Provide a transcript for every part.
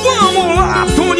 Vamos lá, Tom!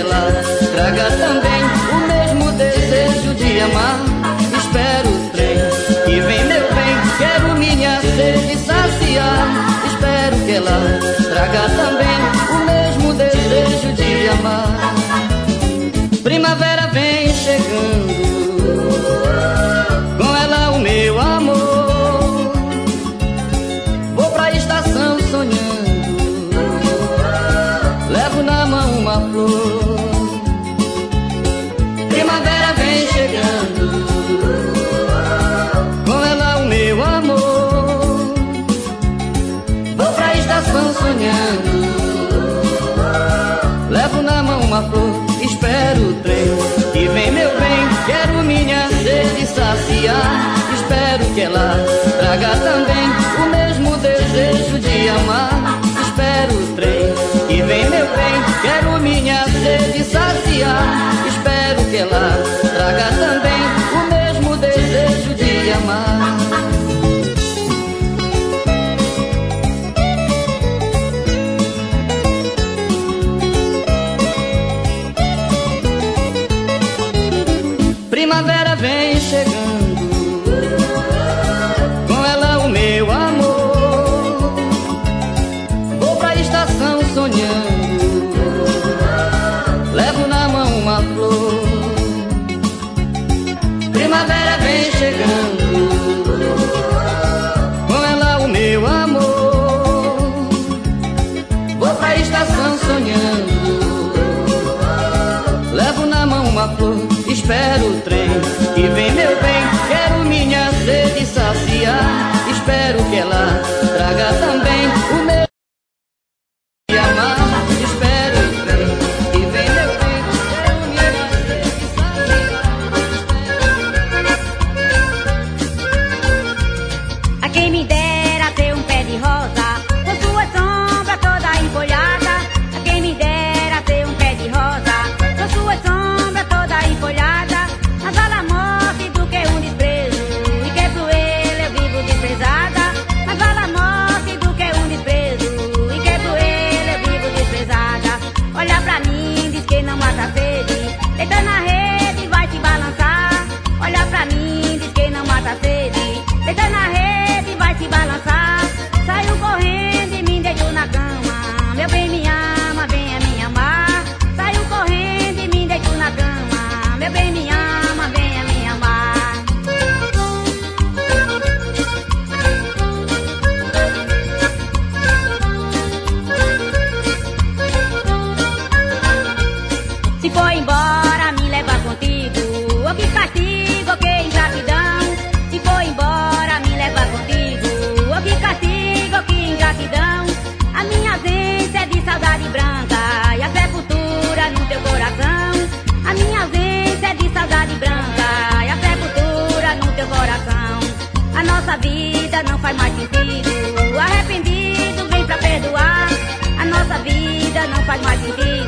gelada traga também o mesmo desejo de amar. Espero o trem que vem, meu bem, quero minha sede saciar. Espero que ela traga também o mesmo desejo de amar. uma flor, espero o trem que vem, meu bem. Quero minha sede saciar. Espero que ela traga também o mesmo desejo de amar. Espero o trem que vem, meu bem. Quero minha sede saciar. Espero que ela traga também primavera vem chegando. faz mais sentido. Arrependido, vem pra perdoar. A nossa vida não faz mais sentido.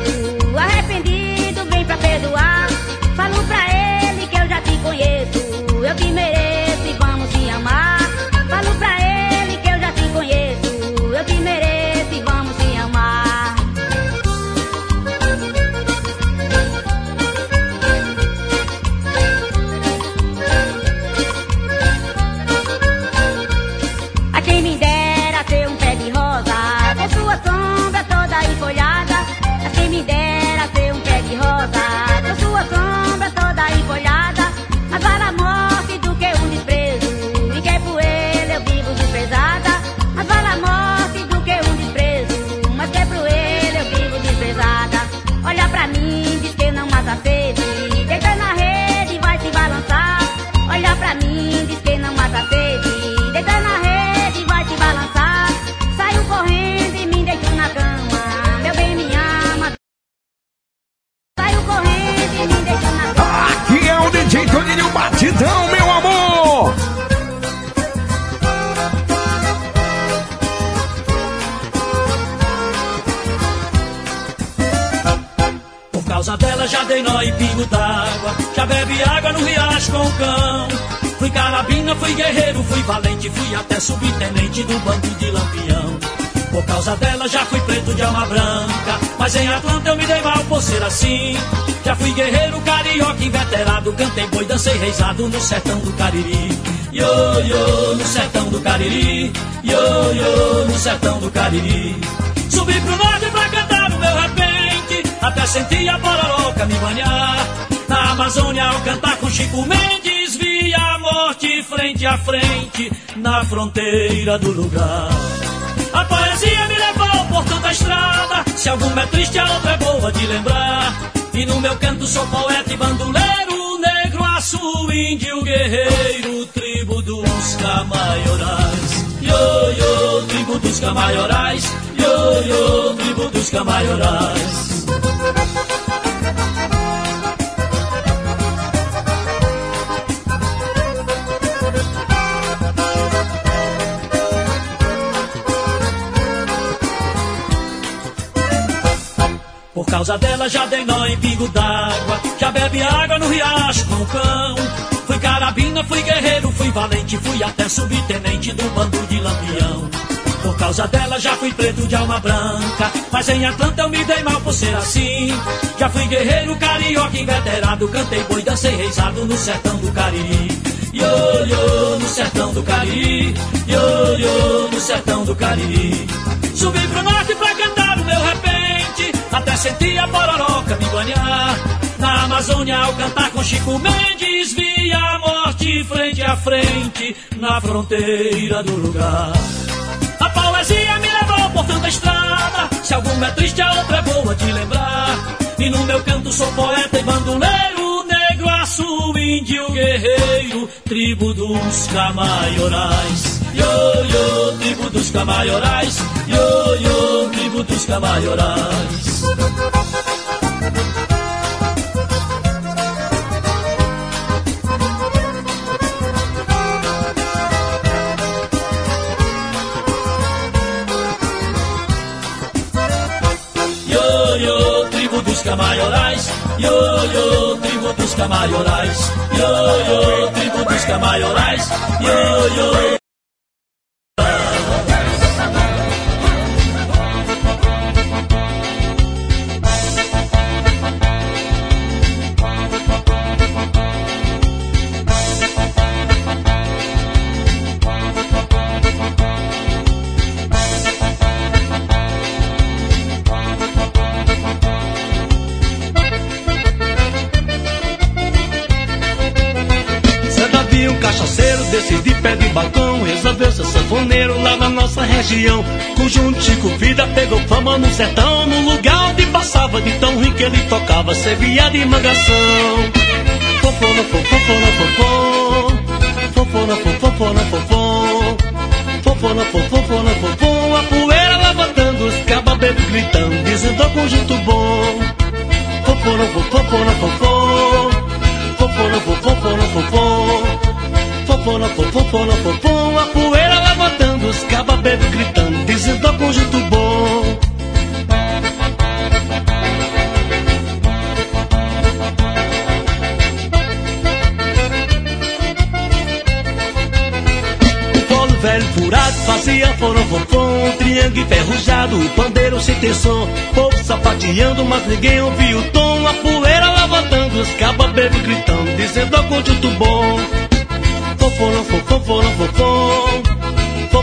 Inveterado. Cantei boi, dancei reizado no sertão do Cariri. Yo, yo, no sertão do Cariri. Yo, yo, no sertão do Cariri. Subi pro norte pra cantar o meu repente. Até senti a pororoca me banhar. Na Amazônia ao cantar com Chico Mendes. Vi a morte frente a frente. Na fronteira do lugar. A poesia me levou por tanta estrada. Se alguma é triste, a outra é boa de lembrar. E no meu canto sou poeta e bandoleiro, negro, aço, índio, guerreiro, tribo dos camaiorais. Yo, yo, tribo dos camaiorais. Yo, yo, tribo dos camaiorais. Causa dela já dei nó em pingo d'água. Já bebe água no riacho com o cão. Fui carabina, fui guerreiro, fui valente, fui até subtenente do bando de lampião. Por causa dela já fui preto de alma branca. Mas em Atlanta eu me dei mal por ser assim. Já fui guerreiro, carioca, inveterado. Cantei boi, dancei reizado no sertão do Cariri. Yo, yo, no sertão do Cariri. Yo, yo, no sertão do Cariri. Subi pro norte pra cantar o meu repente. Até senti a pororoca me banhar. Na Amazônia ao cantar com Chico Mendes. Vi a morte frente a frente. Na fronteira do lugar. A poesia me levou por tanta estrada. Se alguma é triste, a outra é boa de lembrar. E no meu canto sou poeta e bandoleiro, negro, aço, índio, guerreiro, tribo dos camaiorais. Yo, yo, tribo dos camaiorais. Yo, yo, tribo dos camaiorais. Camaiorais. Yo, tribo dos camaiorais. Yo, tribo dos camaiorais. Yo, região Conjunto Chico Vida pegou fama no sertão No lugar onde passava de tão que ele tocava Servia de mangação Fofona, fofona, fofon Fofona, fofona, fofon Fofona, fofona, fofon A poeira levantando, os cababeiros gritando Dizendo conjunto bom Fofona, fofona, fofon Fofona, fofona, fofon Fofona, fofona, fofon A poeira levantando, os cababeiros gritando Dizendo ao conjunto bom. O velho furado fazia forofofom Triângulo enferrujado, o pandeiro sem ter som Povo sapateando, mas ninguém ouvia o tom A poeira levantando, os cababeiros gritando Dizendo ao conjunto bom. Fofona, fofona,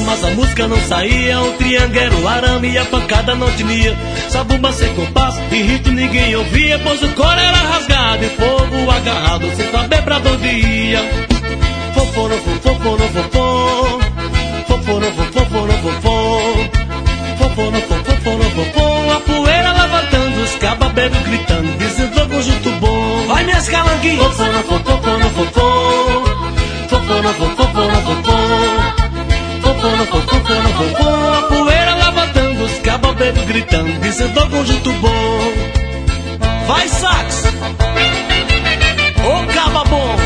mas a música não saía. O triângulo era o arame e a pancada não tinha. Sabumba sem compasso e ritmo ninguém ouvia, pois o coro era rasgado e fogo agarrado, sem saber pra onde ia. fofono foforo, fofo. fofono foforo, fofo. Foforo, foforo, fofo. A poeira levantando, os cababeiros gritando, dizendo conjunto bom. Vai minhas calanguinhas! Foforo, foforo, fofo. fofono fofono fofo popô, no popô, a. Poeira levantando, os cabobeiros gritando, dizendo ao conjunto bom. Vai, sax! Ô, caba bom!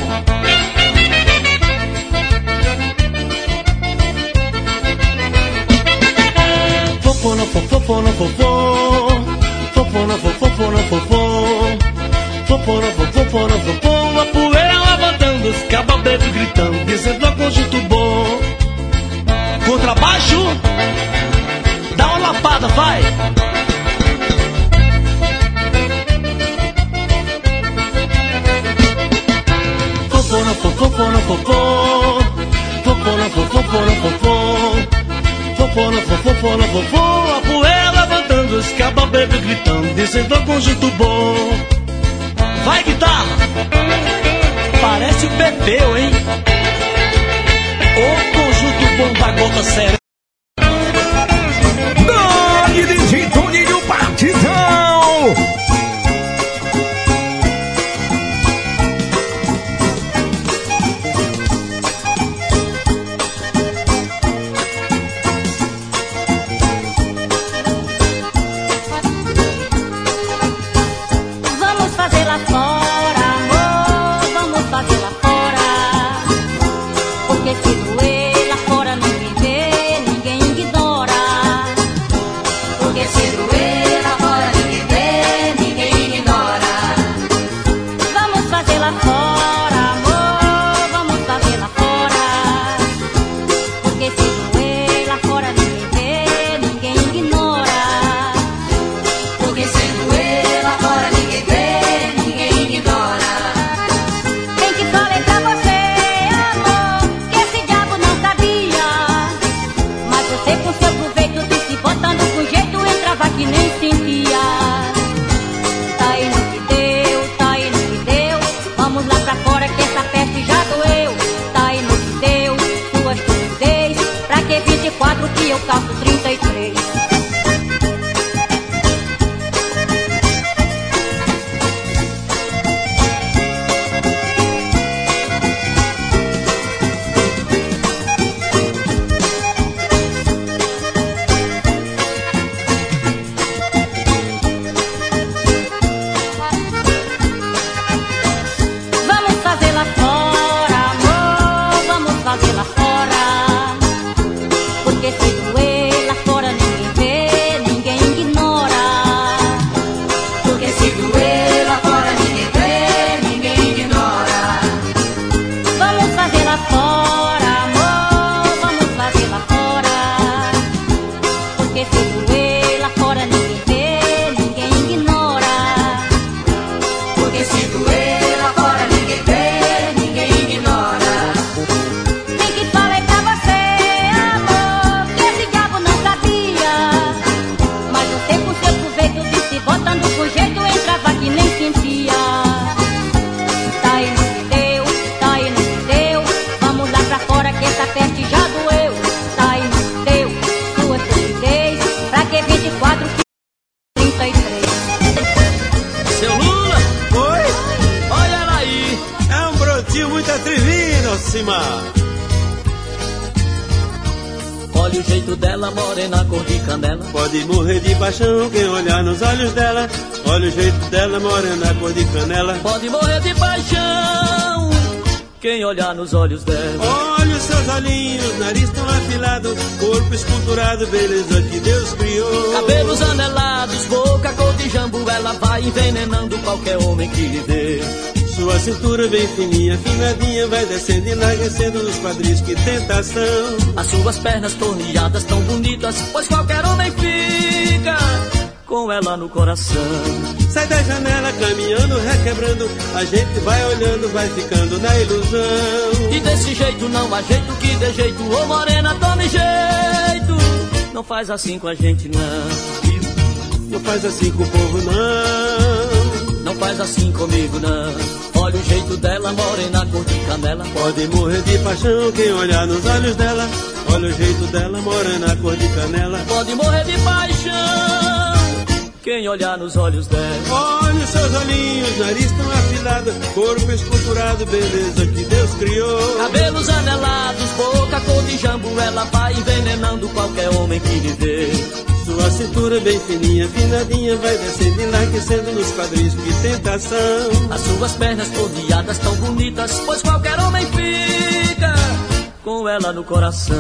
Popô, no popô, no popô. Popô, no popô, no A poeira levantando, os cabobeiros gritando, dizendo ao conjunto bom. Contrabaixo, dá uma lapada, vai! Fofona, fofona, fofona, fofona, fofona, fofona. Fofona, fofona, fofona, a poeira levantando, os cababeiros gritando, dizendo o conjunto bom. Vai, guitarra! Parece o Pepeu, hein? O bomba, gota, sério Olha o jeito dela, morena, cor de canela. Pode morrer de paixão quem olhar nos olhos dela. Olha os seus olhinhos, nariz tão afilado, corpo esculturado, beleza que Deus criou. Cabelos anelados, boca cor de jambu, ela vai envenenando qualquer homem que lhe dê. Sua cintura bem fininha, afinadinha, vai descendo e enlarguecendo os quadris, que tentação. As suas pernas torneadas tão bonitas, pois qualquer homem fica com ela no coração. Sai da janela caminhando, requebrando, a gente vai olhando, vai ficando na ilusão. E desse jeito não há jeito que dê jeito, ô morena, tome jeito. Não faz assim com a gente não, Não faz assim com o povo não. Não faz assim comigo não. Olha o jeito dela, morena, cor de canela. Pode morrer de paixão quem olhar nos olhos dela. Olha o jeito dela, morena, cor de canela. Pode morrer de paixão quem olhar nos olhos dela. Olha os seus olhinhos, nariz tão afilado, corpo esculturado, beleza que Deus criou. Cabelos anelados, boca cor de jambu, ela vai envenenando qualquer homem que lhe vê. Sua cintura bem fininha, afinadinha, vai descendo e enlarguecendo nos quadris, que tentação. As suas pernas torneadas tão bonitas, pois qualquer homem fica com ela no coração.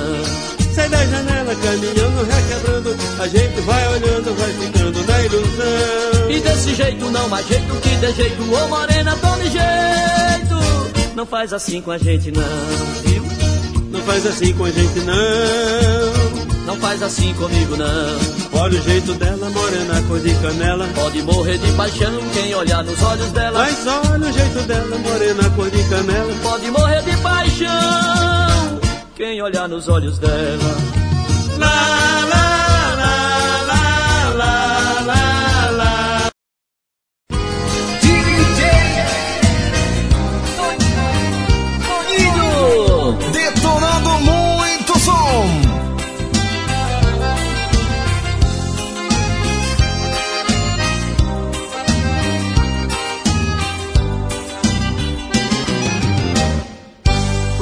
Sai da janela, caminhando, requebrando. A gente vai olhando, vai ficando na ilusão. E desse jeito não há jeito que dê jeito. Ô morena, tome jeito. Não faz assim com a gente não, viu? Não faz assim com a gente não. Não faz assim comigo não. Olha o jeito dela, morena, cor de canela. Pode morrer de paixão quem olhar nos olhos dela. Mas olha o jeito dela, morena, cor de canela. Pode morrer de paixão quem olhar nos olhos dela. Lá, lá,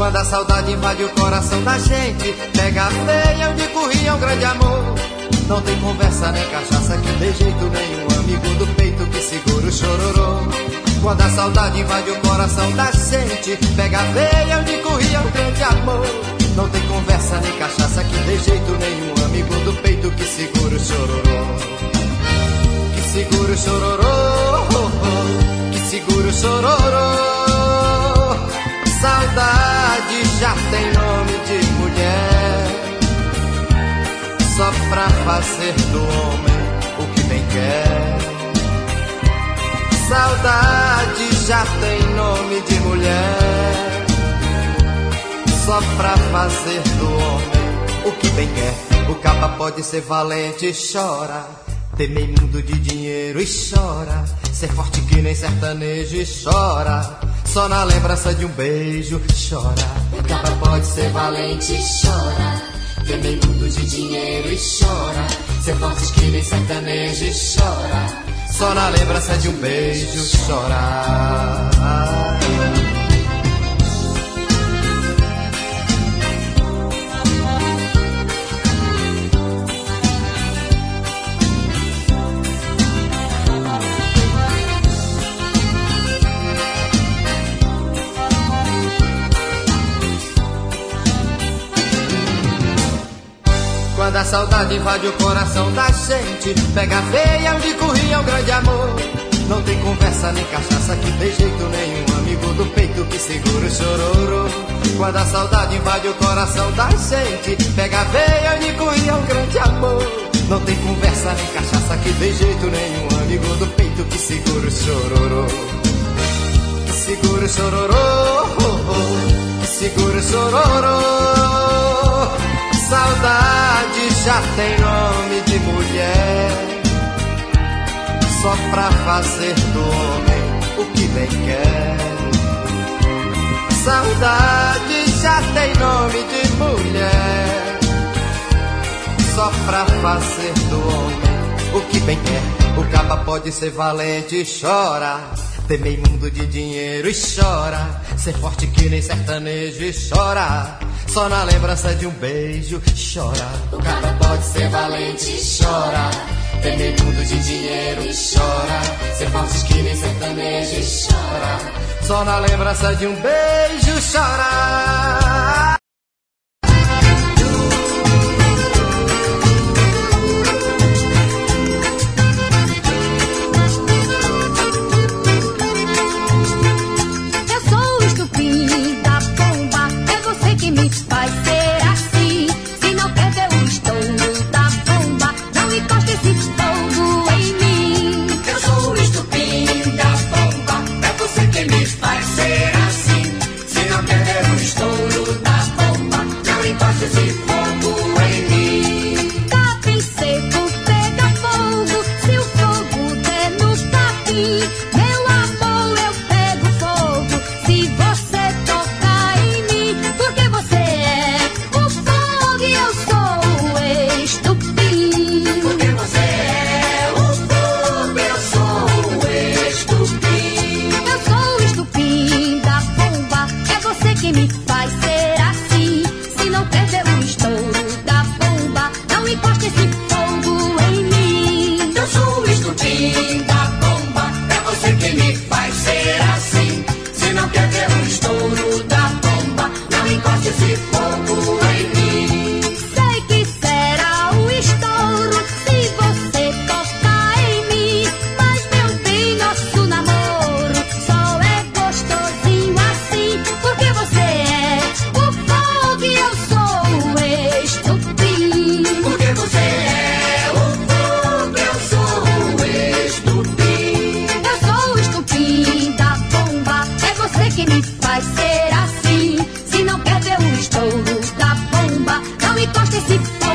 Quando a saudade invade o coração da gente, pega feia onde corria um grande amor. Não tem conversa nem cachaça que dê jeito nenhum amigo do peito que segura o chororô. Quando a saudade invade o coração da gente, pega a veia onde corria um grande amor. Não tem conversa nem cachaça que dê jeito nenhum amigo do peito que segura o chororô. Que segura o chororô, que segura o chororô. Saudade já tem nome de mulher, só pra fazer do homem o que bem quer. Saudade já tem nome de mulher, só pra fazer do homem o que bem quer. O capa pode ser valente e chora. Temer mundo de dinheiro e chora. Ser forte que nem sertanejo e chora. Só na lembrança de um beijo chora. O capa pode ser valente chora. Temer mundo de dinheiro e chora. Ser forte que nem sertanejo e chora. Só na lembrança de um beijo chora. Quando a saudade invade o coração da gente, pega a veia onde corria o grande amor. Não tem conversa nem cachaça que dê jeito nenhum amigo do peito que segura o chororô. Quando a saudade invade o coração da gente, pega a veia onde corria um grande amor. Não tem conversa nem cachaça que dê jeito nenhum amigo do peito que segura o chororô. Que segura o chororô, que segura o chororô. Saudade já tem nome de mulher, só pra fazer do homem o que bem quer. Saudade já tem nome de mulher, só pra fazer do homem o que bem quer. O capa pode ser valente e chora. Temer mundo de dinheiro e chora. Ser forte que nem sertanejo e chora. Só na lembrança de um beijo chora. O capa pode ser valente e chora. Temer mundo de dinheiro e chora. Ser forte que nem sertanejo e chora. Só na lembrança de um beijo chora. Você participe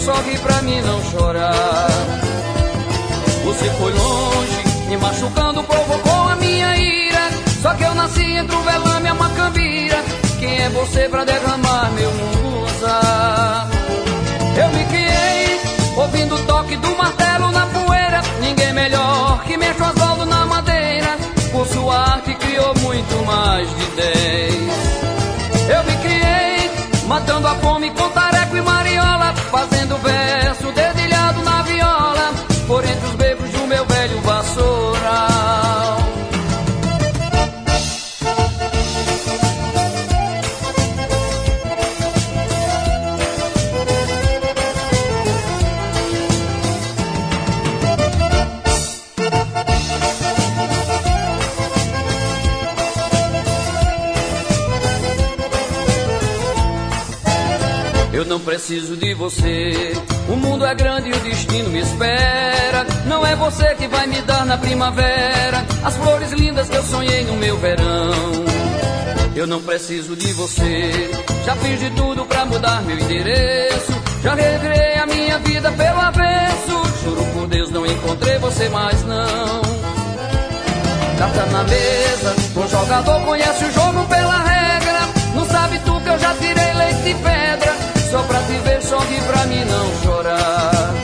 sorri pra mim não chorar. Você foi longe, me machucando, provocou a minha ira. Só que eu nasci entre o velame e a macambira. Quem é você pra derramar meu você. O mundo é grande e o destino me espera. Não é você que vai me dar na primavera as flores lindas que eu sonhei no meu verão. Eu não preciso de você. Já fiz de tudo pra mudar meu endereço. Já revirei a minha vida pelo avesso. Juro por Deus, não encontrei você mais não. Carta na mesa, o jogador conhece o jogo pela regra. Não sabe tu que eu já tirei leite de pedra. Só pra te ver, sorri pra mim não chorar.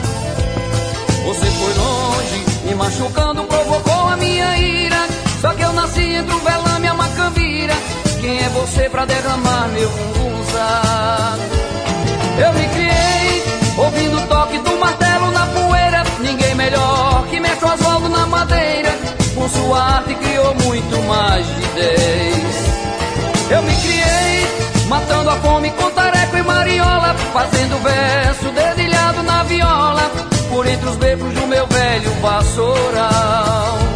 Você foi longe, me machucando, provocou a minha ira. Só que eu nasci entre o velame e a macambira. Quem é você pra derramar meu fungunza? Eu me criei, ouvindo o toque do martelo na poeira. Ninguém melhor que mexe o Oswaldo na madeira. Com sua arte criou muito mais de dez. Eu me criei Matando a fome com tareco e mariola Fazendo verso dedilhado na viola. Por entre os becos do meu velho vassoural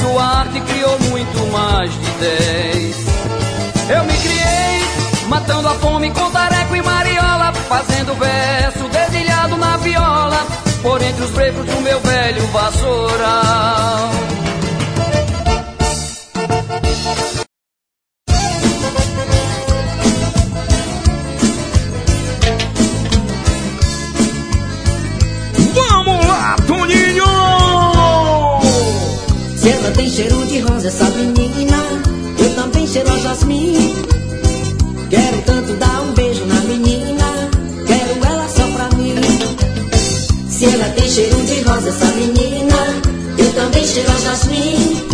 sua arte criou muito mais de dez. Eu me criei, matando a fome com tareco e mariola, fazendo verso dedilhado na viola, por entre os brecos do meu velho vassoural. Essa menina, eu também cheiro a jasmim. Quero tanto dar um beijo na menina, quero ela só pra mim. Se ela tem cheiro de rosa, essa menina, eu também cheiro a jasmim.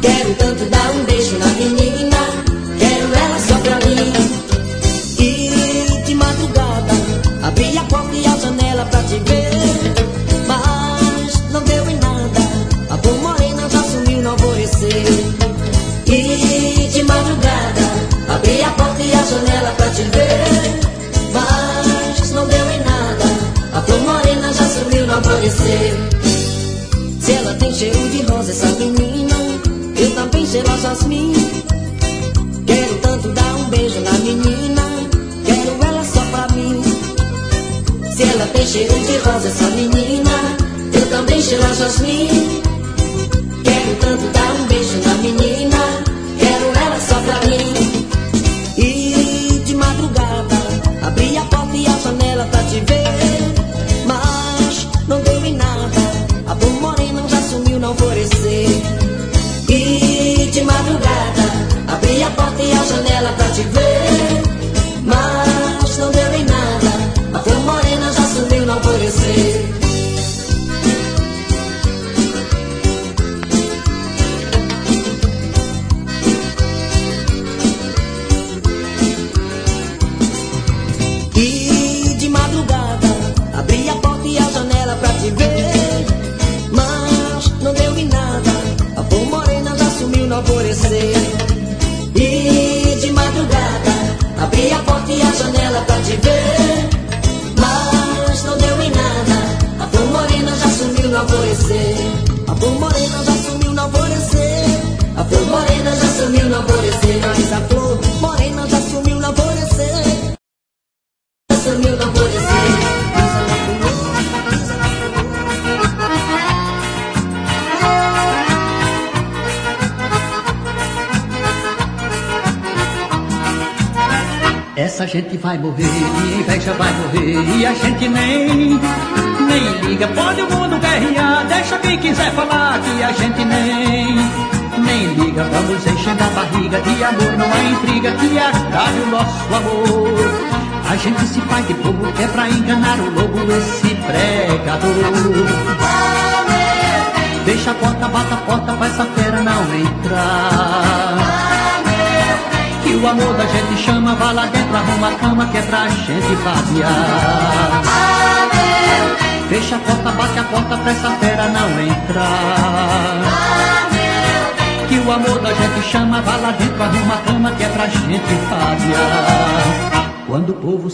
Quero tanto dar um beijo na te ver, mas não deu em nada. A flor morena já sumiu no aparecer. Se ela tem cheiro de rosa, essa menina, eu também cheiro a jasmim. Quero tanto dar um beijo na menina, quero ela só pra mim. Se ela tem cheiro de rosa, essa menina, eu também cheiro a jasmim.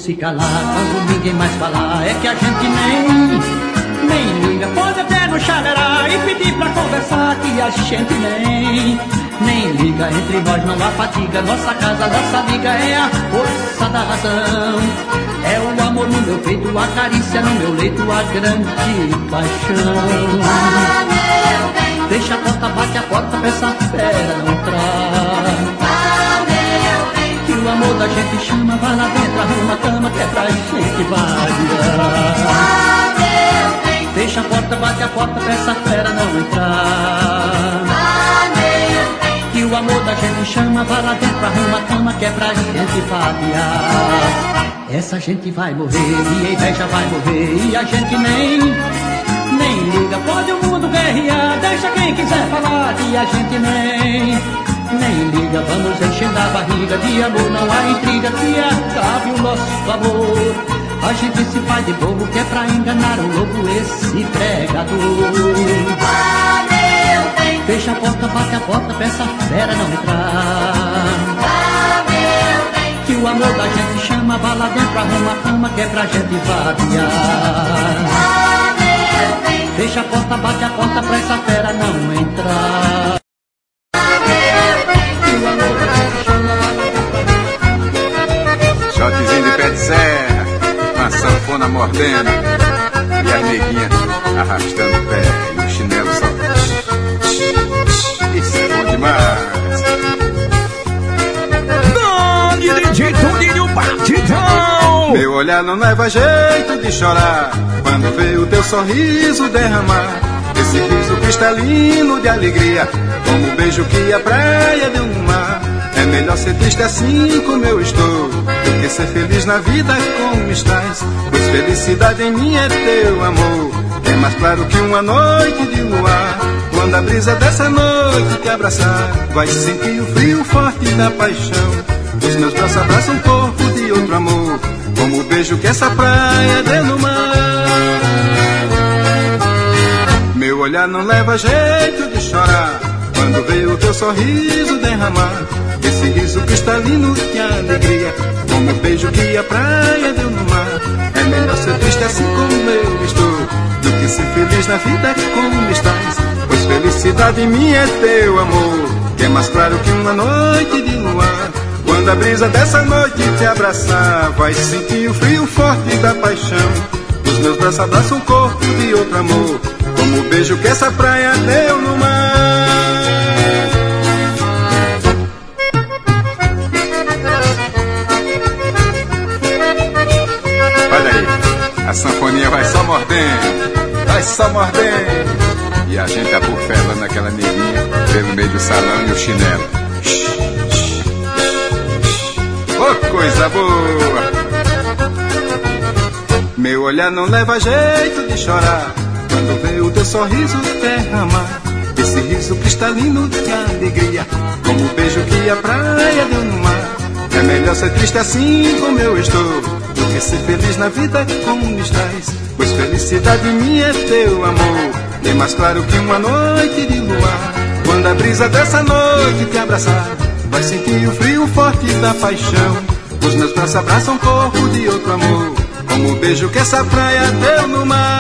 Se calar, quando ninguém mais falar, é que a gente nem, nem liga. Pode até no chalerar e pedir pra conversar que a gente nem, nem liga. Entre nós não há fatiga, nossa casa, nossa amiga é a força da razão. É o amor no meu peito, a carícia no meu leito, a grande paixão. Deixa a porta, bate a porta essa fera não entrar. Amor da gente chama, vai lá dentro, arruma a cama que é pra gente variar. Fecha a porta, bate a porta pra essa fera não entrar. Que o amor da gente chama, vai lá dentro, arruma a cama que é pra gente vadear. Essa gente vai morrer, e a inveja vai morrer, e a gente nem, nem liga. Pode o mundo guerrear, deixa quem quiser falar, que a gente nem, nem liga. Vamos enchendo a barriga de amor, não há intriga que acabe o nosso amor. A gente se faz de bobo que é pra enganar o lobo, esse pregador. Fecha a porta, bate a porta pra essa fera não entrar. Que o amor da gente chama, vá lá dentro, arruma a cama que é pra gente vadear. Fecha a porta, bate a porta pra essa fera não entrar. Uma sanfona mordendo e as neguinhas arrastando o pé e o chinelo só. Isso é bom demais. Dali DJ Toninho Batidão. Meu olhar não leva jeito de chorar quando vê o teu sorriso derramar. Esse riso cristalino de alegria, como o beijo que a praia deu no mar. Melhor ser triste assim como eu estou, do que ser feliz na vida como estás. Pois felicidade em mim é teu amor, é mais claro que uma noite de luar. Quando a brisa dessa noite te abraçar, vai sentir o frio forte da paixão. Os meus braços abraçam o corpo de outro amor, como o beijo que essa praia deu no mar. Meu olhar não leva jeito de chorar quando vê o teu sorriso derramar. Esse riso cristalino de alegria, como o beijo que a praia deu no mar. É melhor ser triste assim como eu estou, do que ser feliz na vida como estás. Pois felicidade minha é teu amor, que é mais claro que uma noite de luar. Quando a brisa dessa noite te abraçar, vai sentir o frio forte da paixão. Os meus braços abraçam o corpo de outro amor, como o beijo que essa praia deu no mar. A sanfoninha vai só mordendo, vai só mordendo. E a gente abufela naquela neguinha pelo meio do salão e o chinelo. Oh, coisa boa! Meu olhar não leva jeito de chorar quando vê o teu sorriso derramar. Esse riso cristalino de alegria, como o beijo que a praia deu no mar. É melhor ser triste assim como eu estou, do que ser feliz na vida como estás. Pois felicidade minha é teu amor, bem mais claro que uma noite de luar. Quando a brisa dessa noite te abraçar, vai sentir o frio forte da paixão. Os meus braços abraçam o corpo de outro amor, como o beijo que essa praia deu no mar.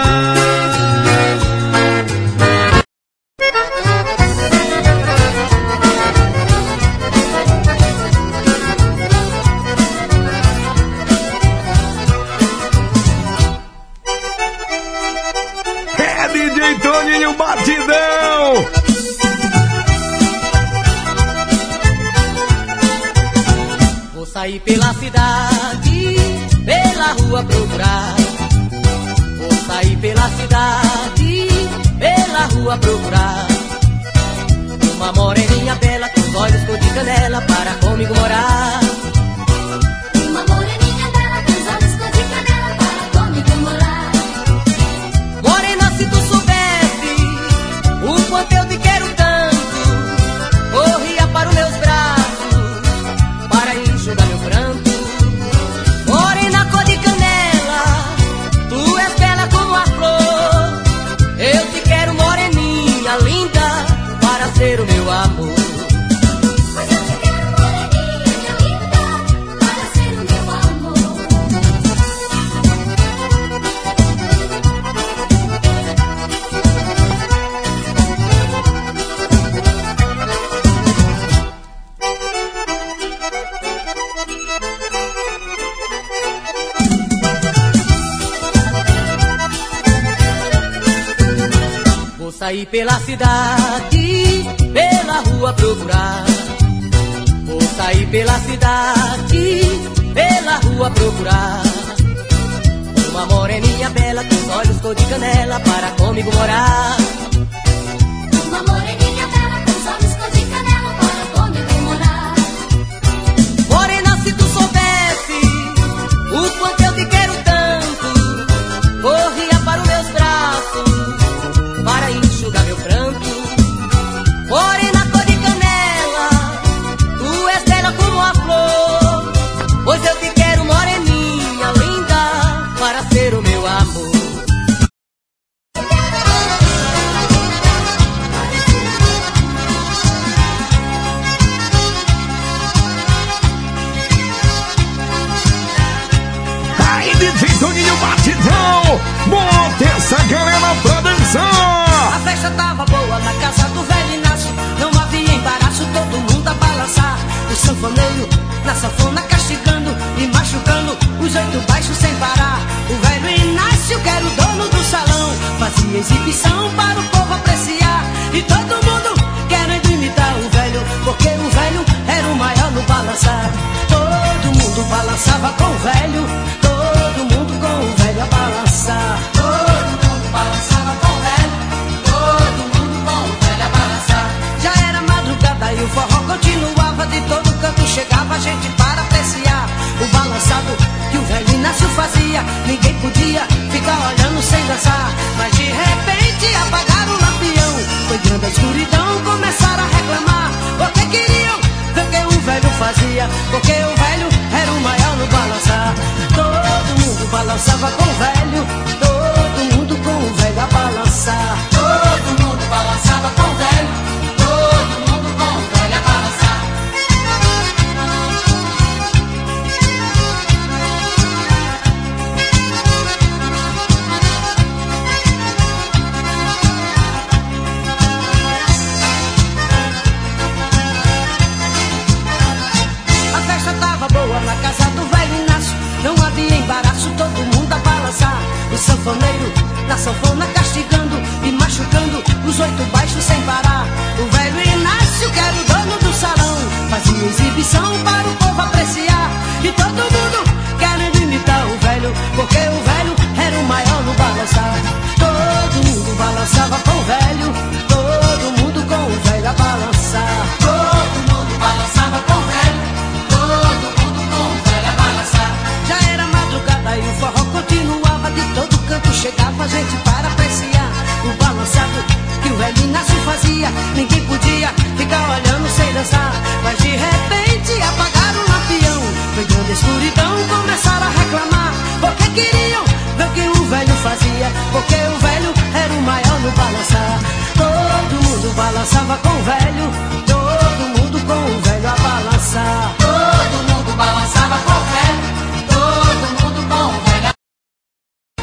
Porque o velho era o maior no balançar. Todo mundo balançava com o velho. Todo mundo com o velho a balançar. Todo mundo balançava com o velho. Todo mundo com o velho.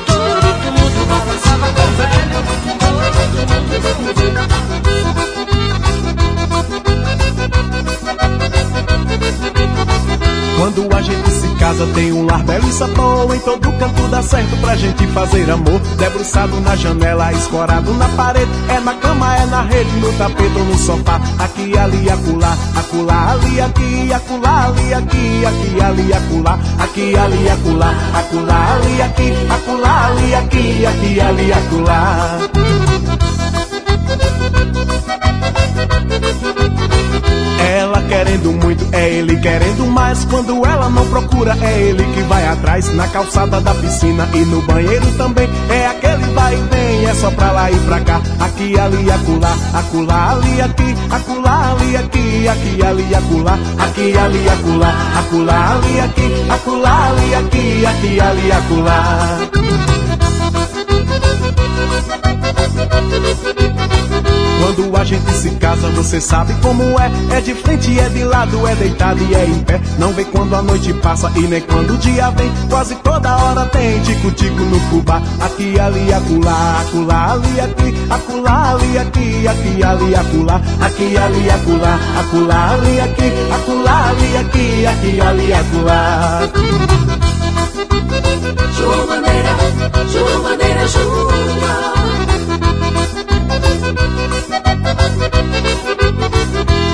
Todo mundo balançava com o velho. Todo mundo com o velho. Quando a gente se casa tem um lar belo e sabor Em todo canto dá certo pra gente fazer amor. Debruçado na janela, escorado na parede. É na cama, é na rede, no tapete ou no sofá. Aqui, ali, acolá, acolá, ali, aqui Acolá, ali, aqui, aqui, ali, acolá. Aqui, ali, acolá, acolá, ali, aqui Acolá, ali, aqui, aqui, ali, acolá Ela querendo muito, é ele querendo mais. Quando ela não procura, é ele que vai atrás. Na calçada da piscina e no banheiro também. É aquele vai e vem, é só pra lá e pra cá. Aqui, ali, acolá, acolá, ali, aqui. Acolá, ali, aqui, aqui, ali, acolá. Aqui, ali, acolá, acolá, ali, aqui. Acolá, ali, aqui, aqui, ali, acolá. Gente se casa, você sabe como é. É de frente, é de lado, é deitado e é em pé. Não vê quando a noite passa e nem quando o dia vem. Quase toda hora tem tico-tico no fubá. Aqui, ali, acolá, acolá, ali, aqui. Acolá, ali, aqui, aqui, ali, acolá. Aqui, ali, acolá, acolá, ali, aqui. Acolá, ali, aqui, aqui, ali, acolá. João Maneira, João Maneira Júnior.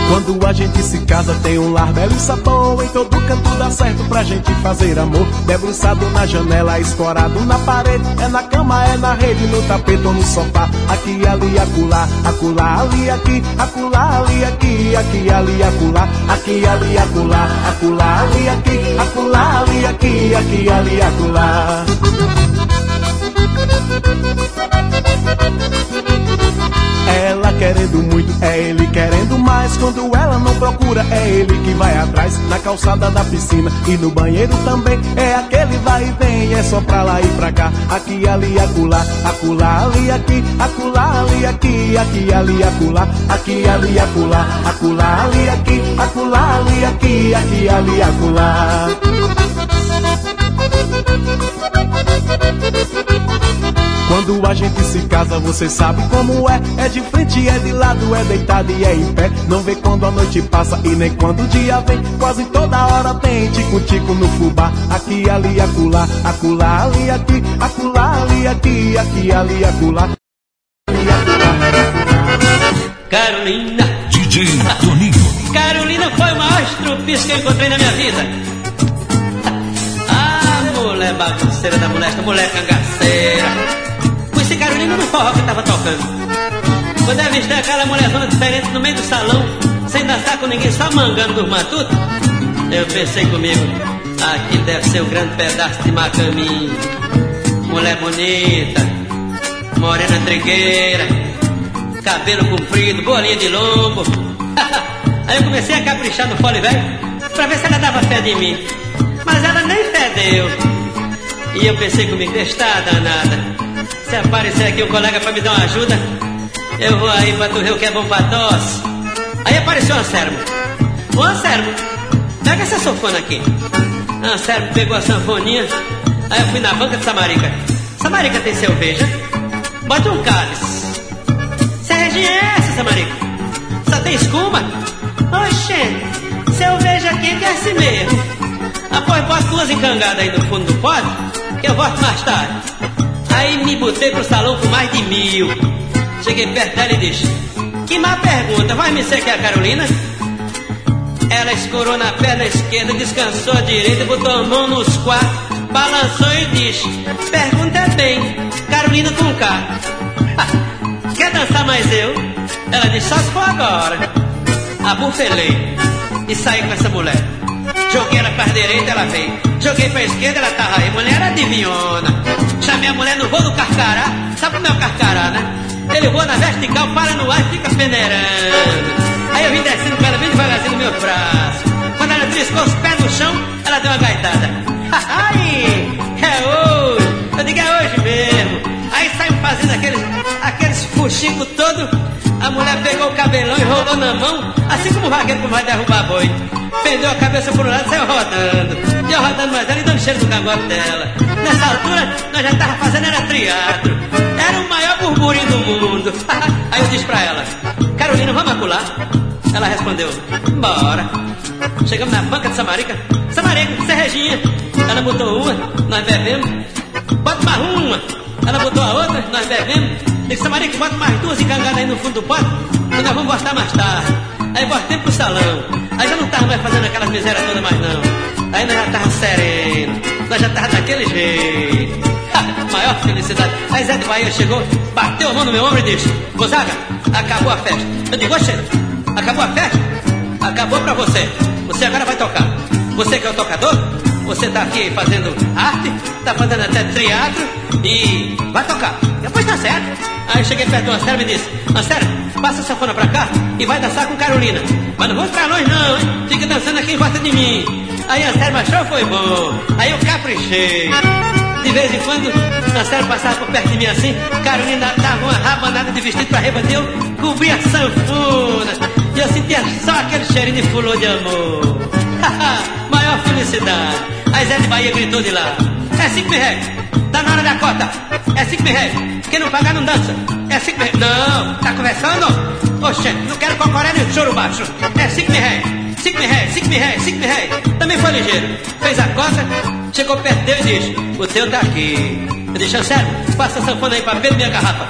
Quando a gente se casa tem um lar belo e sabor Em todo canto dá certo pra gente fazer amor. Debruçado na janela, escorado na parede. É na cama, é na rede, no tapete ou no sofá. Aqui, ali, acolá, acolá, ali, aqui. Acolá, ali, aqui, aqui, ali, acolá. Aqui, ali, acolá, acolá, ali, aqui. Acolá, ali, aqui, aqui, ali, acolá Ela querendo muito, é ele querendo mais. Quando ela não procura, é ele que vai atrás. Na calçada da piscina e no banheiro também. É aquele vai e vem, é só pra lá e pra cá. Aqui, ali, acolá, acolá, ali, aqui. Acolá, ali, aqui, aqui, ali, acolá. Aqui, ali, acolá, acolá, ali, aqui. Acolá, ali, aqui, aqui, ali, acolá. Quando a gente se casa, você sabe como é. É de frente, é de lado, é deitado e é em pé. Não vê quando a noite passa e nem quando o dia vem. Quase toda hora tem tico-tico no fubá. Aqui, ali, acolá, acolá, ali, aqui. Acolá, ali, aqui, aqui, ali, acolá. Carolina. DJ Toninho. Carolina foi o maior estrupício que eu encontrei na minha vida. Ah, mulher bagunceira da molesta, mulher cangaceira. Conheci Carolina no forró que tava tocando. Quando avistei aquela mulherzona diferente no meio do salão, sem dançar com ninguém, só mangando dos matutos, eu pensei comigo, aqui deve ser um grande pedaço de macaminho. Mulher bonita, morena trigueira, cabelo comprido, bolinha de lombo. Aí eu comecei a caprichar no fole velho pra ver se ela dava fé de mim. Mas ela nem fé deu. E eu pensei comigo, está danada. Se aparecer aqui um colega pra me dar uma ajuda, eu vou aí pra tu ver o que é bom pra tosse. Aí apareceu o Anselmo. Ô Anselmo, pega essa sanfona aqui. Anselmo pegou a sanfoninha, aí eu fui na banca de Samarica. Samarica tem cerveja? Bota um cálice. Cervejinha é essa, Samarica? Só tem escuma? Oxê, cerveja quente é assim mesmo. Após bota duas encangadas aí no fundo do pote, que eu volto mais tarde. Aí me botei pro salão com mais de mil. Cheguei perto dela e disse: Que má pergunta, vai me ser que é a Carolina? Ela escorou na perna esquerda, descansou a direita, botou a mão nos quatro, balançou e disse: Pergunta bem, Carolina com K. Quer dançar mais eu? Ela disse: Só se for agora. Abufelei e saí com essa mulher. Joguei ela pra direita, ela veio. Joguei pra esquerda, ela tava aí. Mulher adivinhona. Chamei a mulher no voo do carcará. Sabe como é o carcará, né? Ele voa na vertical, para no ar e fica peneirando. Aí eu vim descendo com ela bem devagarzinho no meu braço. Quando ela triscou os pés no chão, ela deu uma gaitada. Ai, é hoje. Eu digo, é hoje mesmo. Aí saiu fazendo aqueles, aqueles fuxicos todo. A mulher pegou o cabelão e rodou na mão, assim como o vaqueiro que vai derrubar boi. Pendeu a cabeça por um lado e saiu rodando. E eu rodando cheiro no cangote dela. Nessa altura, nós já tava fazendo era triatro. Era o maior burburinho do mundo. Aí eu disse pra ela, Carolina, vamos acular? Ela respondeu, bora. Chegamos na banca de Samarica. Samarica, Serreginha. Ela botou uma, nós bebemos. Bota mais uma. Ela botou a outra, nós bebemos. Disse, Samarica, bota mais duas encangadas aí no fundo do pote. E nós vamos gostar mais tarde. Aí voltei pro salão. Aí já não tava mais fazendo aquelas misérias todas mais não. Aí nós já tava sereno. Nós já tava daquele jeito. Maior felicidade. Aí Zé de Bahia chegou, bateu a mão no meu ombro e disse: Gonzaga, acabou a festa. Eu digo, oxe, acabou a festa? Acabou pra você. Você agora vai tocar. Você que é o tocador, você tá aqui fazendo arte, tá fazendo até teatro e vai tocar. Depois tá certo. Aí cheguei perto do Anselmo e disse: Anselmo, passa a sanfona pra cá e vai dançar com Carolina. Mas não vou ficar longe, não, hein? Fica dançando aqui em volta de mim. Aí Anselmo achou foi bom. Aí eu caprichei. De vez em quando, Anselmo passava por perto de mim assim, Carolina dava uma rabanada de vestido pra rebater, eu cobria a sanfona. E eu sentia só aquele cheirinho de fulô de amor. Maior felicidade. Aí Zé de Bahia gritou de lá: É cinco mil Tá na hora da cota. É cinco mil réis. Quem não pagar não dança. É cinco mil réis. Não, tá conversando? Oxe, não quero cocoré nem choro baixo. É cinco mil réis. Cinco mil réis, cinco mil réis, cinco mil réis. Também foi ligeiro. Fez a cota, chegou perto dele e disse: O teu tá aqui. Eu disse: Sério, passa a sanfona aí pra ver minha garrafa.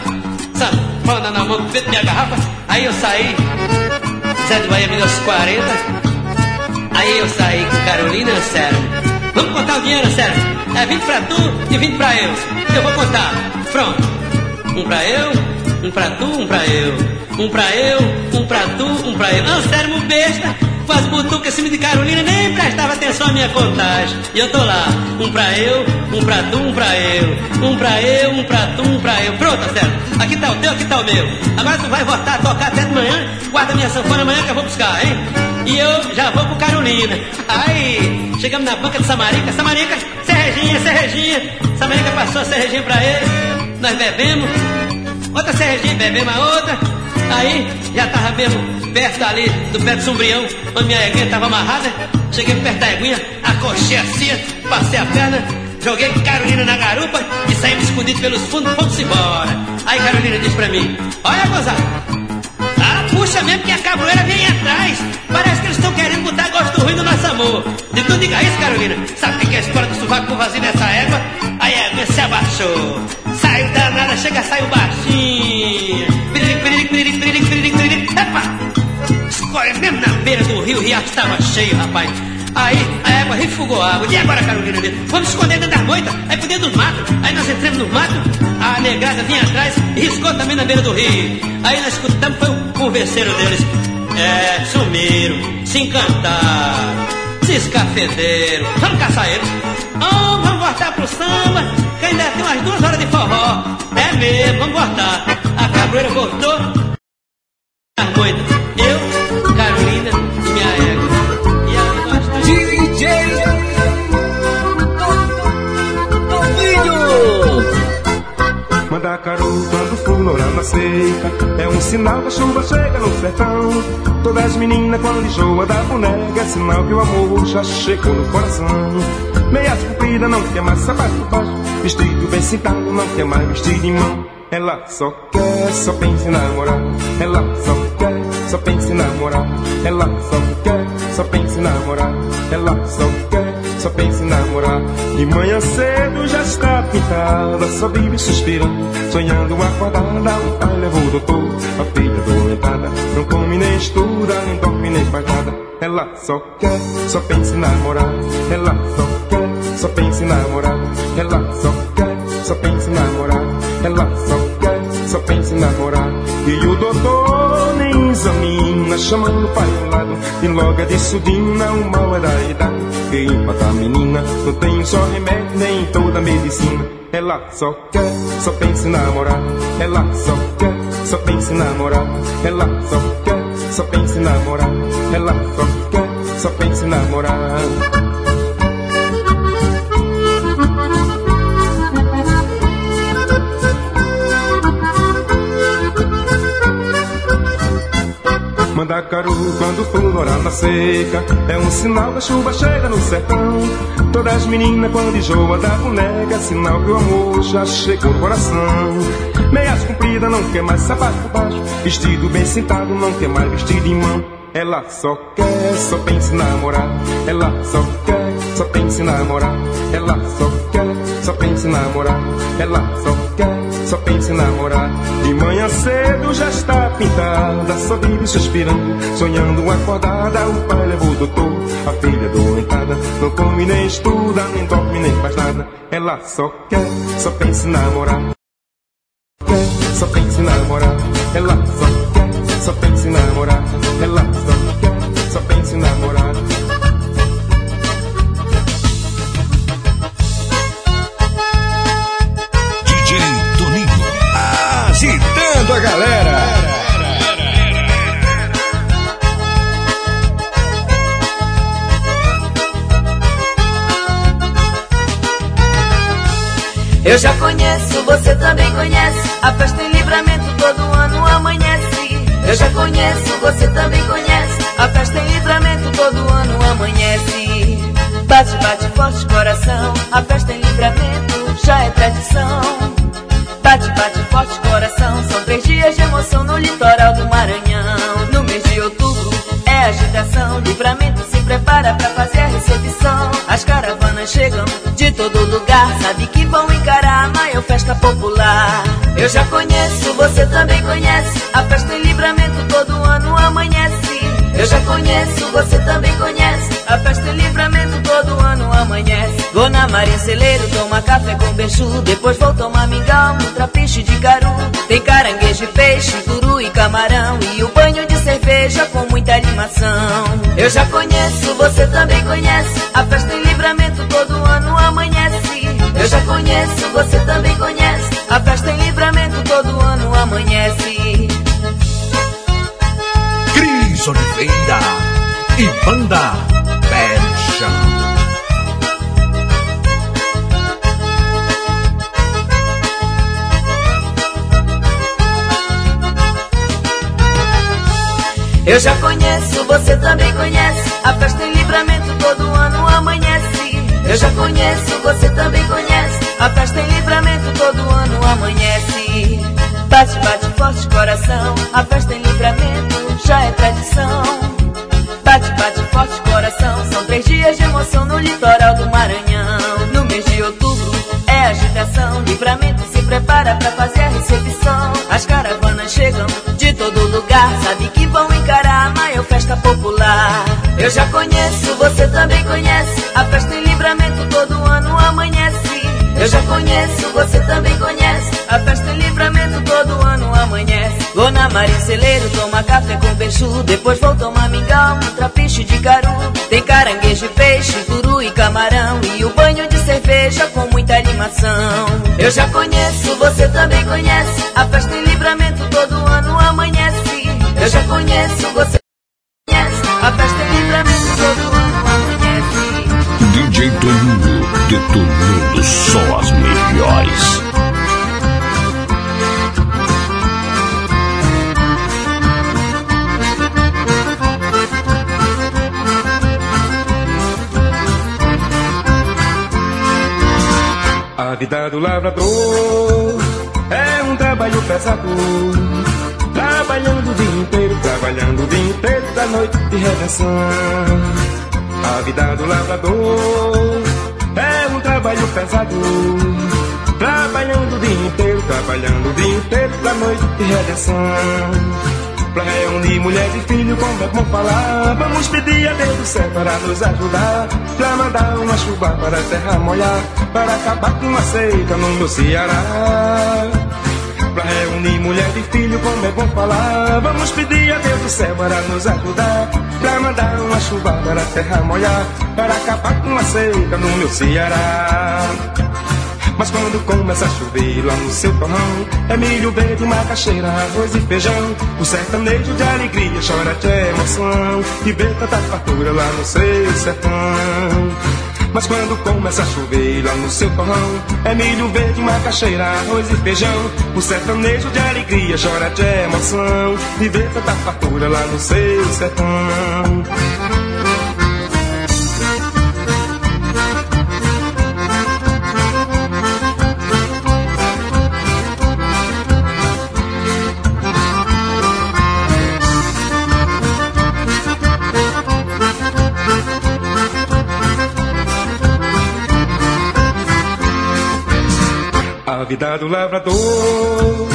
Sanfona na mão, ver minha garrafa. Aí eu saí. Zé de Bahia me deu os 40. Aí eu saí com Carolina, sério. Vamos contar o dinheiro, sério. É 20 pra tu e 20 pra eu. Eu vou contar. Pronto. Um pra eu, um pra tu, um pra eu. Um pra eu, um pra tu, um pra eu. Anselmo besta, faz butuca cima de Carolina, nem prestava atenção à minha contagem. E eu tô lá. Um pra eu, um pra tu, um pra eu. Um pra eu, um pra tu, um pra eu. Pronto, Anselmo. Aqui tá o teu, aqui tá o meu. Agora tu vai voltar tocar até de manhã. Guarda minha sanfona amanhã que eu vou buscar, hein? E eu já vou com Carolina. Aí, chegamos na banca de Samarica. Samarica, Serreginha, Serreginha. Samarica passou a Serreginha pra ele. Nós bebemos. Outra Serreginha, bebemos a outra. Aí, já tava mesmo perto ali do pé do sombrião, onde minha eguinha tava amarrada. Cheguei perto da eguinha, acochei assim, passei a perna, joguei Carolina na garupa e saímos escondidos pelos fundos, fomos embora. Aí Carolina disse pra mim, olha, gozada, puxa mesmo que a cabroeira vem atrás. Parece que eles estão querendo botar gosto ruim no nosso amor. De tudo diga isso, Carolina. Sabe que é a história do sovaco vazio dessa égua? Aí a égua se abaixou. Saiu danada, chega, saiu baixinha. Piriric. Epa! Escolha mesmo na beira do rio, o riacho estava cheio, rapaz. Aí a égua refugou a água. E agora, Carolina? Vamos esconder dentro das moitas, aí por dentro dos matos. Aí nós entramos nos matos, a negrada vinha atrás e riscou também na beira do rio. Aí nós escutamos, foi o converseiro deles. É, sumiram, se encantaram, se escafederam. Vamos caçar eles. Oh, vamos voltar pro samba, que ainda tem umas duas horas de forró. É mesmo, vamos voltar. A cabreira voltou. As moitas. Eu, na seca. É um sinal que a chuva chega no sertão. Todas as meninas quando enjoa da boneca É sinal que o amor já chegou no coração. Meias compridas não quer mais sapato baixo. Vestido bem sentado não quer mais vestido de mão. Ela só quer, só pensa em namorar. Ela só quer, só pensa em namorar. Ela só quer, só pensa em namorar. Ela só quer, só pensa em namorar. De manhã cedo já está pintada Só vive suspirando, sonhando acordada O pai levou o doutor, a filha doentada Não come nem estuda, nem dorme nem faz nada. Ela só quer, só pensa em namorar. Ela só quer, só pensa em namorar. Ela só quer, só pensa em namorar. Ela só quer, só pensa em namorar. E o doutor examina Chamando o pai ao lado E logo é de sudina O mal é da idade Que empata a menina Não tem só remédio Nem toda medicina Ela só quer, só pensa em namorar Ela só quer, só pensa em namorar. Ela só quer, só pensa em namorar. Ela só quer, só pensa em namorar. Mandacaru, quando florar na seca, é um sinal da chuva chega no sertão. Todas as meninas, quando enjoa da boneca, é sinal que o amor já chegou no coração. Meias compridas, não quer mais sapato por baixo. Vestido bem sentado, não quer mais vestido em mão. Ela só quer, só pensa em namorar. Ela só quer, só pensa em namorar. Ela só quer, só pensa em namorar. Ela só quer só pensa em namorar. De manhã cedo já está pintada, só vive suspirando, sonhando acordada. O pai levou o doutor, a filha doentada, não come nem estuda, nem dorme nem faz nada. Ela só quer, só pensa em namorar. Quer, só pensa em namorar. Ela só quer, só pensa em namorar. Ela só quer, só pensa em namorar. Agitando a galera. Eu já conheço, você também conhece. A festa em livramento todo ano amanhece. Eu já conheço, você também conhece. A festa em livramento todo ano amanhece. Bate, bate forte coração. A festa em livramento já é tradição. Bate, bate forte coração. São três dias de emoção no litoral do Maranhão. No mês de outubro é agitação. Livramento se prepara pra fazer a recepção. As caravanas chegam de todo lugar. Sabe que vão encarar a maior festa popular. Eu já conheço, você também conhece. A festa em livramento todo ano amanhece. Eu já conheço, você também conhece. A festa livramento todo ano amanhece. Vou na Maria Celeiro, toma café com beiju. Depois vou tomar mingau, no trapiche de caru. Tem caranguejo e peixe, guru e camarão. E o banho de cerveja com muita animação. Eu já conheço, você também conhece. A festa em livramento todo ano amanhece. Eu já conheço, você também conhece. A festa em livramento todo ano amanhece. Cris Oliveira e Banda Percha. Eu já conheço, você também conhece. A festa em livramento todo ano amanhece. Eu já conheço, você também conhece. A festa em livramento todo ano amanhece. Bate, bate forte coração. A festa em livramento já é tradição. Bate, bate forte coração. São três dias de emoção no litoral do Maranhão. No mês de outubro é agitação. Livramento se prepara pra fazer a recepção. As caravanas chegam de todo lugar. Sabe que vão encarar a maior festa popular. Eu já conheço, você também conhece. A festa em livramento todo ano amanhece. Eu já conheço, você também conhece. Amanhece. Vou na Maria Celeiro, toma café com beiju. Depois vou tomar mingau, no trapiche de caru. Tem caranguejo e peixe, guru e camarão. E o banho de cerveja com muita animação. Eu já conheço, você também conhece. A festa em livramento todo ano amanhece. Eu já conheço, você conhece. A festa em livramento todo ano amanhece. DJ Toninho detonando só as melhores. Vida do lavrador é um trabalho pesado. Trabalhando o dia inteiro, trabalhando o dia inteiro da noite de redenção. A vida do lavrador é um trabalho pesado. Trabalhando o dia inteiro, trabalhando o dia inteiro da noite de redenção. Pra reunir mulher e filho, como é bom falar. Vamos pedir a Deus do céu para nos ajudar. Pra mandar uma chuva para a terra molhar. Para acabar com a seca no meu Ceará. Pra reunir mulher e filho, como é bom falar. Vamos pedir a Deus do céu para nos ajudar. Pra mandar uma chuva para a terra molhar. Para acabar com a seca no meu Ceará. Mas quando começa a chover lá no seu torrão É milho verde, macaxeira, arroz e feijão. O sertanejo de alegria chora de emoção E vê tanta fartura lá no seu sertão. Mas quando começa a chover lá no seu torrão É milho verde, macaxeira, arroz e feijão. O sertanejo de alegria chora de emoção E vê tanta fartura lá no seu sertão vida do lavrador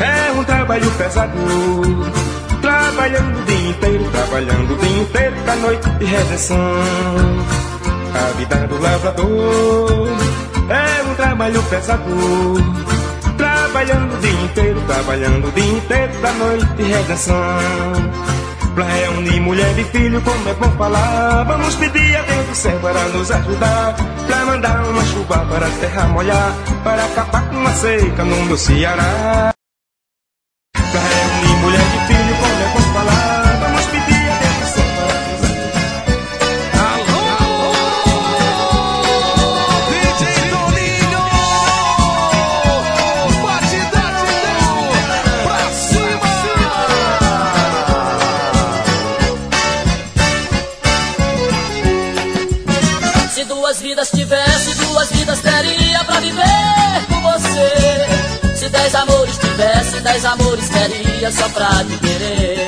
é um trabalho pesado. Trabalhando o dia inteiro, trabalhando o dia inteiro, da noite de redenção. A vida do lavrador é um trabalho pesado. Trabalhando o dia inteiro, trabalhando o dia inteiro, da noite de redenção. Pra reunir mulher e filho, como é bom falar. Vamos pedir a Céu para nos ajudar. Pra mandar uma chuva para a terra molhar. Para acabar com a seca no meu Ceará. Só pra te querer.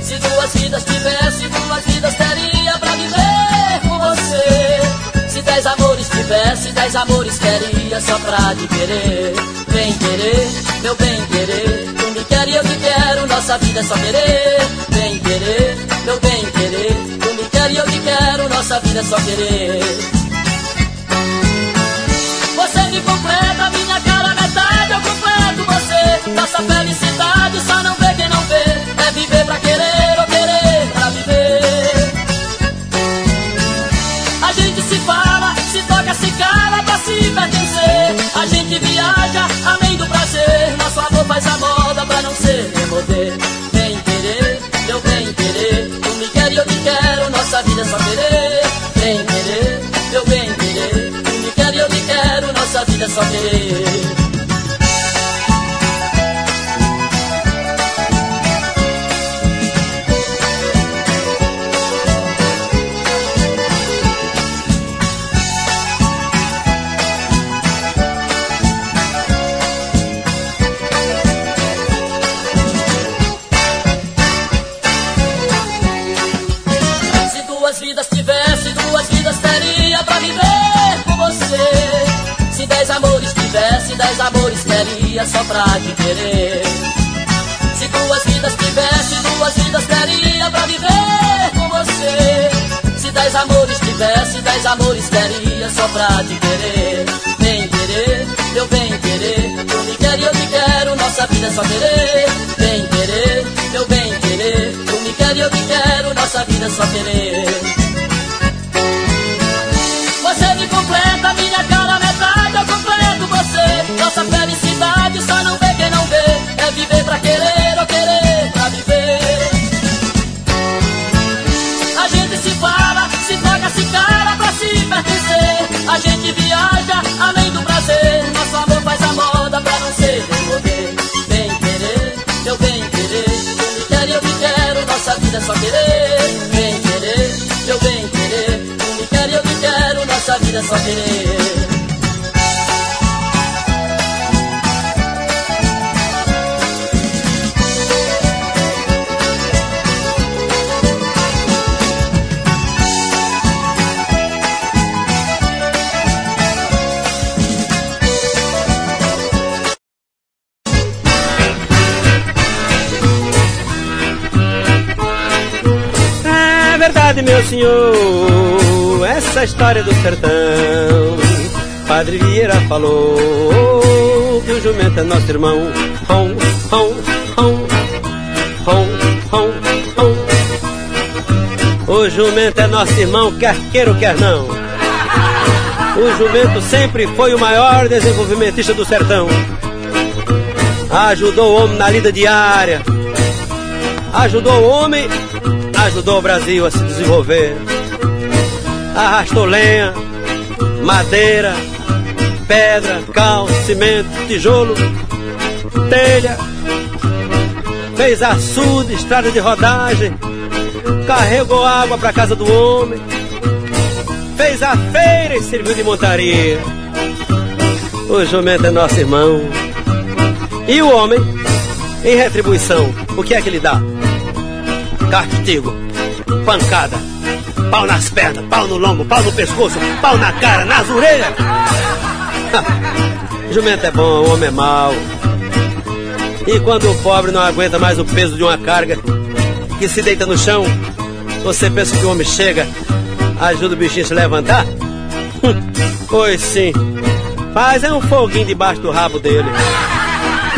Se duas vidas tivesse, duas vidas teria pra viver com você. Se dez amores tivesse, dez amores teria só pra te querer. Vem querer, meu bem querer, tu me quer e eu te quero, nossa vida é só querer. Vem querer, meu bem querer, tu me quer e eu te quero, nossa vida é só querer. Você me completa, minha cara metade eu completo você. Nossa felicidade só não vê quem não vê. É viver pra querer ou querer pra viver. A gente se fala, se toca, se cala pra se pertencer. A gente viaja além do prazer. Nosso amor faz a moda pra não ser remover. Vem querer, meu bem querer. Tu me quer e eu te quero. Nossa vida é só querer. Vem querer, meu bem querer. Tu me quer e eu te quero. Nossa vida é só querer. Queria só pra te querer. Se duas vidas tivesse, duas vidas teria pra viver com você. Se dez amores tivesse, dez amores teria só pra te querer. Vem querer, meu bem querer, tu me quer e eu te quero, nossa vida é só querer. Vem querer, meu bem querer, tu me quer e eu te quero, nossa vida é só querer. É verdade, meu senhor, essa história do sertão. Falou que o jumento é nosso irmão. O jumento é nosso irmão, quer queira ou quer não. O jumento sempre foi o maior desenvolvimentista do sertão. Ajudou o homem na lida diária. Ajudou o homem, ajudou o Brasil a se desenvolver. Arrastou lenha, madeira, pedra, cal, cimento, tijolo, telha. Fez açude, estrada de rodagem. Carregou água para casa do homem fez a feira e serviu de montaria. O jumento é nosso irmão. E o homem, em retribuição, o que é que ele dá? Castigo, pancada, pau nas pernas, pau no lombo, pau no pescoço, pau na cara, nas orelhas. jumento é bom, o homem é mau. E quando o pobre não aguenta mais o peso de uma carga, que se deita no chão, você pensa que o homem chega ajuda o bichinho a se levantar? pois sim. Faz é um foguinho debaixo do rabo dele.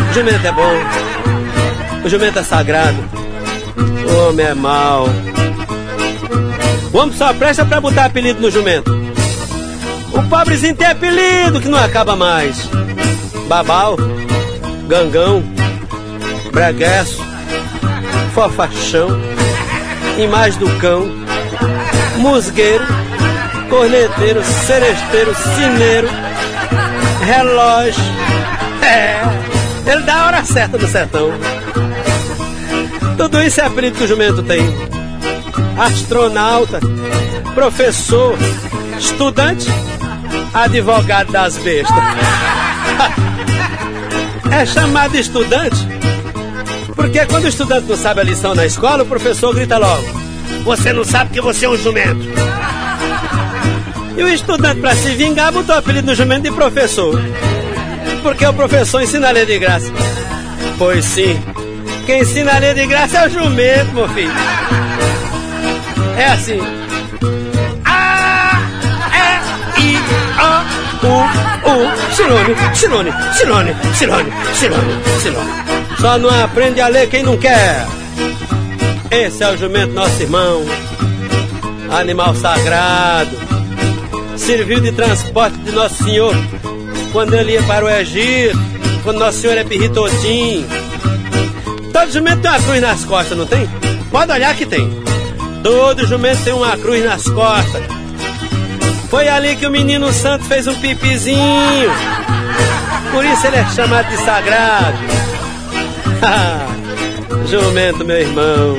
O jumento é bom. O jumento é sagrado. O homem é mau. O homem só presta pra botar apelido no jumento. O pobrezinho tem apelido que não acaba mais. Babau, gangão, bregueço, fofachão, imagem do cão musgueiro, corneteiro, seresteiro, cineiro, relógio. É, ele dá a hora certa no sertão. Tudo isso é apelido que o jumento tem. Astronauta, professor, estudante, advogado das bestas. É chamado estudante porque quando o estudante não sabe a lição na escola, o professor grita logo: você não sabe que você é um jumento. E o estudante, para se vingar, botou o apelido do jumento de professor. Porque o professor ensina a ler de graça. Pois sim, quem ensina a ler de graça é o jumento, meu filho. É assim. O, U. Sinônimo, sinônimo, sinônimo, sinônimo, sinônimo, sinônimo. Só não aprende a ler quem não quer. Esse é o jumento nosso irmão, animal sagrado, serviu de transporte de Nosso Senhor quando ele ia para o Egito, quando Nosso Senhor é pirritotinho. Todo jumento tem uma cruz nas costas, não tem? Pode olhar que tem. Todo jumento tem uma cruz nas costas. Foi ali que o menino santo fez um pipizinho. Por isso ele é chamado de sagrado. Jumento, meu irmão,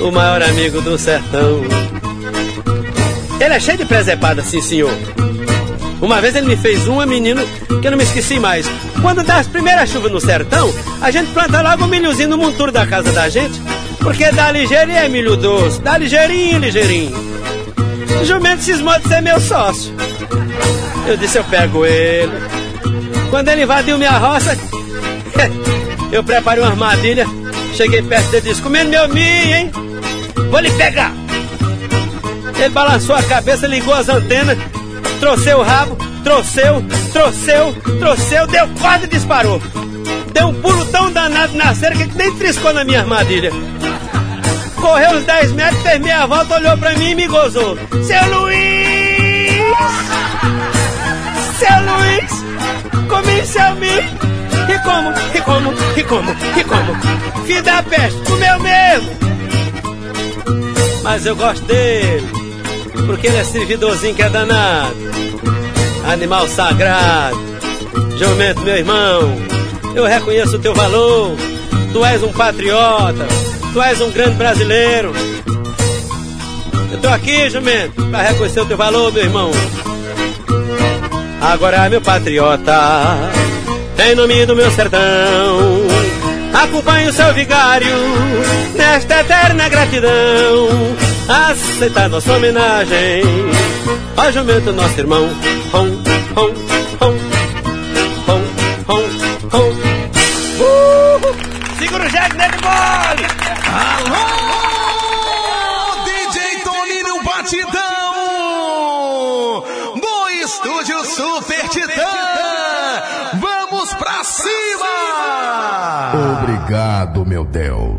o maior amigo do sertão. Ele é cheio de presepada, sim, senhor. Uma vez ele me fez uma, menino, que eu não me esqueci mais. Quando dá as primeiras chuvas no sertão, a gente planta logo um milhozinho no monturo da casa da gente, porque dá ligeirinho é milho doce, dá ligeirinho, ligeirinho. O jumento cismou de ser meu sócio. Eu disse, eu pego ele. Quando ele invadiu minha roça, eu preparei uma armadilha Cheguei perto dele e disse, comendo meu milho, hein? Vou lhe pegar. Ele balançou a cabeça, ligou as antenas, trouxeu o rabo, trouxeu, trouxeu, trouxeu, deu corda e disparou. Deu um pulo tão danado na cerca que nem triscou na minha armadilha. Correu uns 10 metros, fez meia volta, olhou pra mim e me gozou. Seu Luiz! Seu Luiz! Comi seu milho! E como, e como, e como, e como? Filho da peste, comeu mesmo! Mas eu gosto dele, porque ele é servidorzinho que é danado. Animal sagrado. Jumento, meu irmão, eu reconheço o teu valor. Tu és um patriota, tu és um grande brasileiro. Eu tô aqui, jumento, para reconhecer o teu valor, meu irmão. Agora, meu patriota, em nome do meu sertão. Acompanhe o seu vigário nesta eterna gratidão. Aceitar nossa homenagem ao jumento, nosso irmão. Hom, hom, hom, hom, hom, hom. Uh! Segura o nele, mole! Alô, DJ Toninho Batidão! No estúdio Super Titã! Obrigado, meu Deus.